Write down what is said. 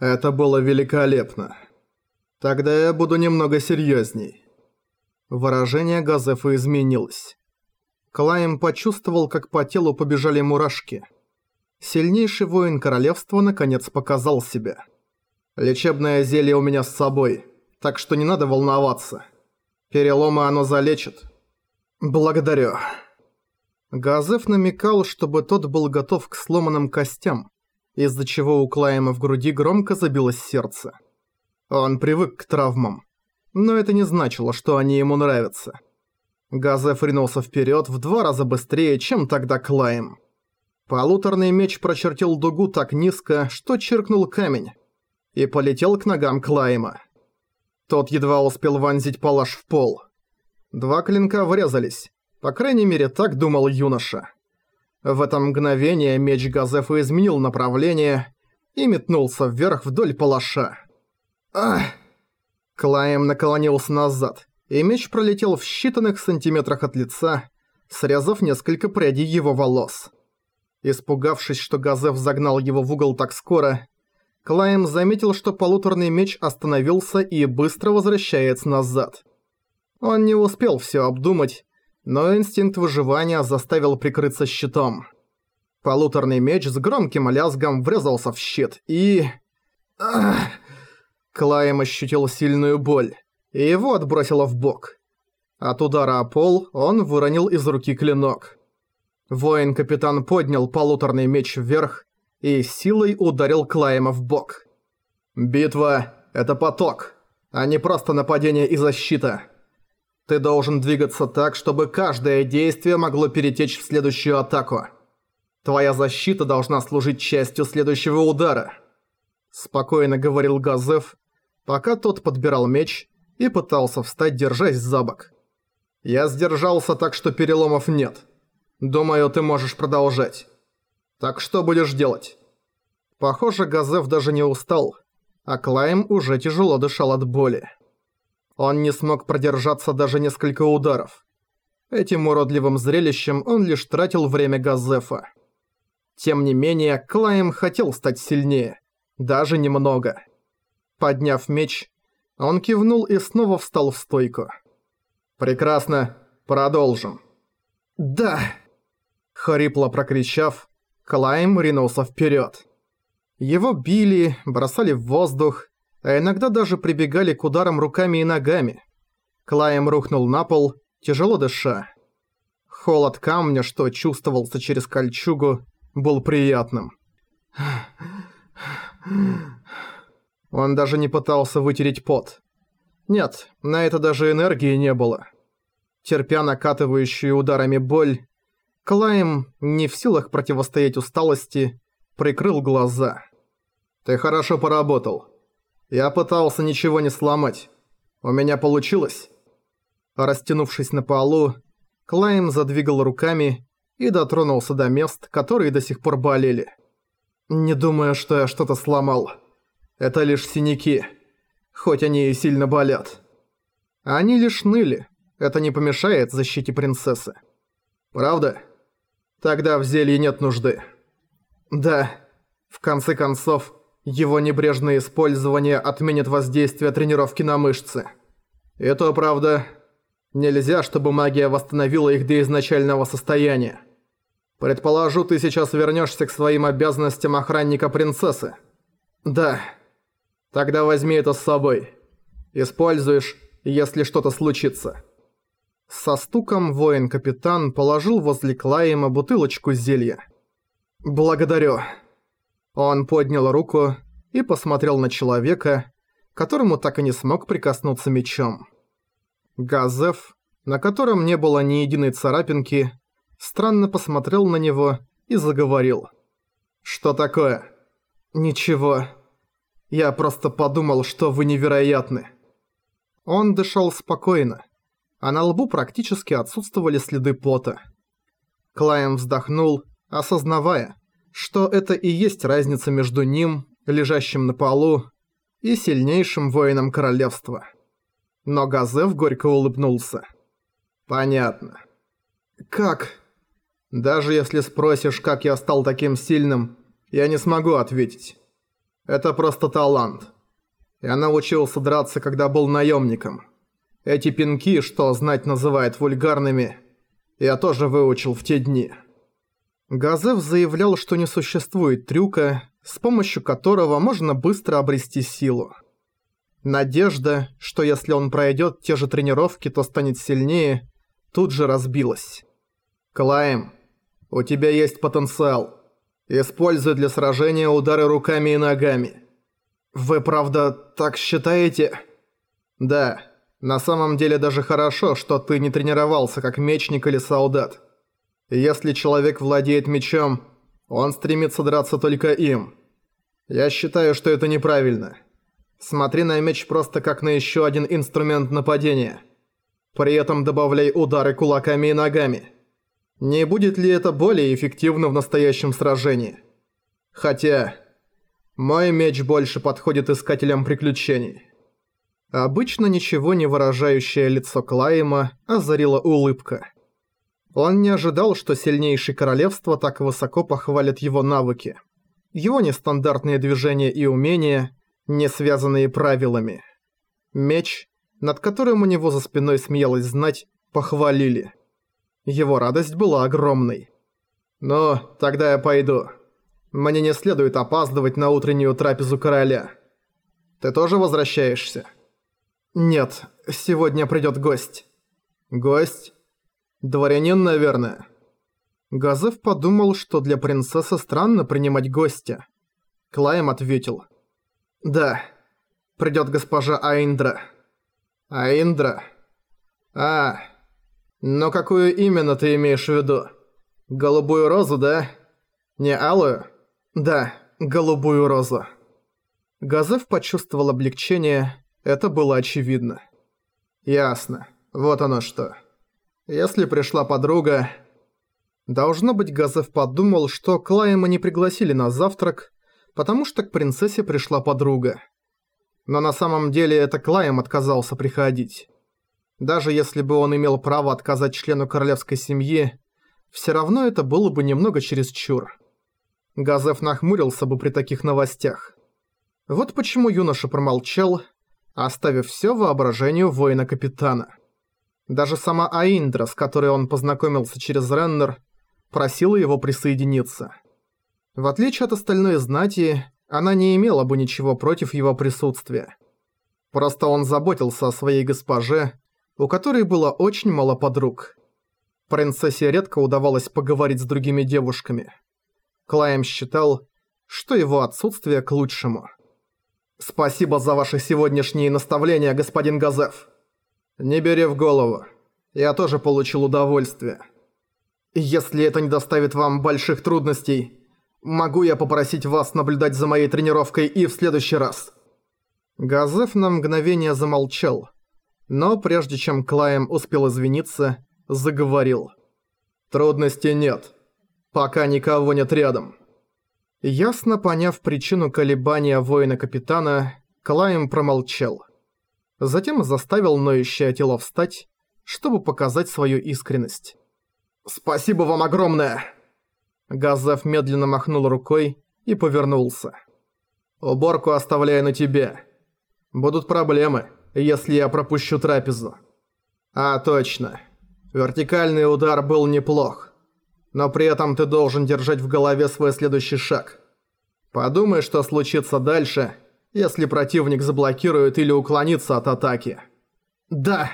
Это было великолепно. Тогда я буду немного серьезней. Выражение Газефа изменилось. Клайм почувствовал, как по телу побежали мурашки. Сильнейший воин королевства наконец показал себя. Лечебное зелье у меня с собой, так что не надо волноваться. Переломы оно залечит. Благодарю. Газеф намекал, чтобы тот был готов к сломанным костям, из-за чего у Клайма в груди громко забилось сердце. Он привык к травмам. Но это не значило, что они ему нравятся. Газеф ринулся вперед в два раза быстрее, чем тогда Клайм. Полуторный меч прочертил дугу так низко, что чиркнул камень. И полетел к ногам Клайма. Тот едва успел вонзить палаш в пол. Два клинка врезались. По крайней мере, так думал юноша. В это мгновение меч Газефа изменил направление и метнулся вверх вдоль палаша. Ах! Клайм наклонился назад, и меч пролетел в считанных сантиметрах от лица, срезав несколько прядей его волос. Испугавшись, что Газеф загнал его в угол так скоро, Клайм заметил, что полуторный меч остановился и быстро возвращается назад. Он не успел все обдумать, но инстинкт выживания заставил прикрыться щитом. Полуторный меч с громким лязгом врезался в щит и... Ах! Клайм ощутил сильную боль, и его отбросило в бок. От удара о пол он выронил из руки клинок. Воин-капитан поднял полуторный меч вверх и силой ударил Клайма в бок. «Битва — это поток, а не просто нападение и защита. Ты должен двигаться так, чтобы каждое действие могло перетечь в следующую атаку. Твоя защита должна служить частью следующего удара», — спокойно говорил Газеф, пока тот подбирал меч и пытался встать, держась за бок. «Я сдержался так, что переломов нет. Думаю, ты можешь продолжать. Так что будешь делать?» Похоже, Газев даже не устал, а Клайм уже тяжело дышал от боли. Он не смог продержаться даже несколько ударов. Этим уродливым зрелищем он лишь тратил время Газефа. Тем не менее, Клайм хотел стать сильнее. Даже немного. Подняв меч, он кивнул и снова встал в стойку. «Прекрасно. Продолжим». «Да!» Хрипло прокричав, Клайм ринулся вперед. Его били, бросали в воздух, а иногда даже прибегали к ударам руками и ногами. Клайм рухнул на пол, тяжело дыша. Холод камня, что чувствовался через кольчугу, был приятным. Он даже не пытался вытереть пот. Нет, на это даже энергии не было. Терпя накатывающую ударами боль, Клайм, не в силах противостоять усталости, прикрыл глаза. «Ты хорошо поработал. Я пытался ничего не сломать. У меня получилось?» Растянувшись на полу, Клайм задвигал руками и дотронулся до мест, которые до сих пор болели. «Не думаю, что я что-то сломал», это лишь синяки, хоть они и сильно болят. Они лишь ныли, это не помешает защите принцессы. Правда? Тогда в зелье нет нужды. Да, в конце концов, его небрежное использование отменит воздействие тренировки на мышцы. И то правда, нельзя, чтобы магия восстановила их до изначального состояния. Предположу, ты сейчас вернешься к своим обязанностям охранника принцессы. Да. Тогда возьми это с собой. Используешь, если что-то случится». Со стуком воин-капитан положил возле Клайма бутылочку зелья. «Благодарю». Он поднял руку и посмотрел на человека, которому так и не смог прикоснуться мечом. Газеф, на котором не было ни единой царапинки, странно посмотрел на него и заговорил. «Что такое?» «Ничего», я просто подумал, что вы невероятны». Он дышал спокойно, а на лбу практически отсутствовали следы пота. Клайм вздохнул, осознавая, что это и есть разница между ним, лежащим на полу, и сильнейшим воином королевства. Но Газев горько улыбнулся. «Понятно. Как? Даже если спросишь, как я стал таким сильным, я не смогу ответить. Это просто талант. Я научился драться, когда был наемником. Эти пинки, что знать называет вульгарными, я тоже выучил в те дни. Газев заявлял, что не существует трюка, с помощью которого можно быстро обрести силу. Надежда, что если он пройдет те же тренировки, то станет сильнее, тут же разбилась. «Клайм, у тебя есть потенциал. Используй для сражения удары руками и ногами». «Вы правда так считаете?» «Да, на самом деле даже хорошо, что ты не тренировался как мечник или солдат. Если человек владеет мечом, он стремится драться только им. Я считаю, что это неправильно». Смотри на меч просто как на еще один инструмент нападения. При этом добавляй удары кулаками и ногами. Не будет ли это более эффективно в настоящем сражении? Хотя... Мой меч больше подходит искателям приключений. Обычно ничего не выражающее лицо Клайма озарила улыбка. Он не ожидал, что сильнейший королевство так высоко похвалит его навыки. Его нестандартные движения и умения – не связанные правилами. Меч, над которым у него за спиной смеялась знать, похвалили. Его радость была огромной. «Ну, тогда я пойду. Мне не следует опаздывать на утреннюю трапезу короля. Ты тоже возвращаешься?» «Нет, сегодня придёт гость». «Гость? Дворянин, наверное?» Газев подумал, что для принцессы странно принимать гостя. Клайм ответил – «Да, придёт госпожа Аиндра». «Аиндра? А, но какую именно ты имеешь в виду? Голубую розу, да? Не алую?» «Да, голубую розу». Газев почувствовал облегчение, это было очевидно. «Ясно. Вот оно что. Если пришла подруга...» Должно быть, Газев подумал, что Клайма не пригласили на завтрак, потому что к принцессе пришла подруга. Но на самом деле это Клайм отказался приходить. Даже если бы он имел право отказать члену королевской семьи, все равно это было бы немного чересчур. Газеф нахмурился бы при таких новостях. Вот почему юноша промолчал, оставив все воображению воина-капитана. Даже сама Аиндра, с которой он познакомился через Реннер, просила его присоединиться. В отличие от остальной знати, она не имела бы ничего против его присутствия. Просто он заботился о своей госпоже, у которой было очень мало подруг. Принцессе редко удавалось поговорить с другими девушками. Клайм считал, что его отсутствие к лучшему. «Спасибо за ваши сегодняшние наставления, господин Газеф. Не бери в голову. Я тоже получил удовольствие. Если это не доставит вам больших трудностей, Могу я попросить вас наблюдать за моей тренировкой и в следующий раз?» Газеф на мгновение замолчал, но прежде чем Клайм успел извиниться, заговорил. «Трудностей нет. Пока никого нет рядом». Ясно поняв причину колебания воина-капитана, Клайм промолчал. Затем заставил ноющее тело встать, чтобы показать свою искренность. «Спасибо вам огромное!» Газав медленно махнул рукой и повернулся. «Уборку оставляю на тебе. Будут проблемы, если я пропущу трапезу». «А, точно. Вертикальный удар был неплох. Но при этом ты должен держать в голове свой следующий шаг. Подумай, что случится дальше, если противник заблокирует или уклонится от атаки». «Да!»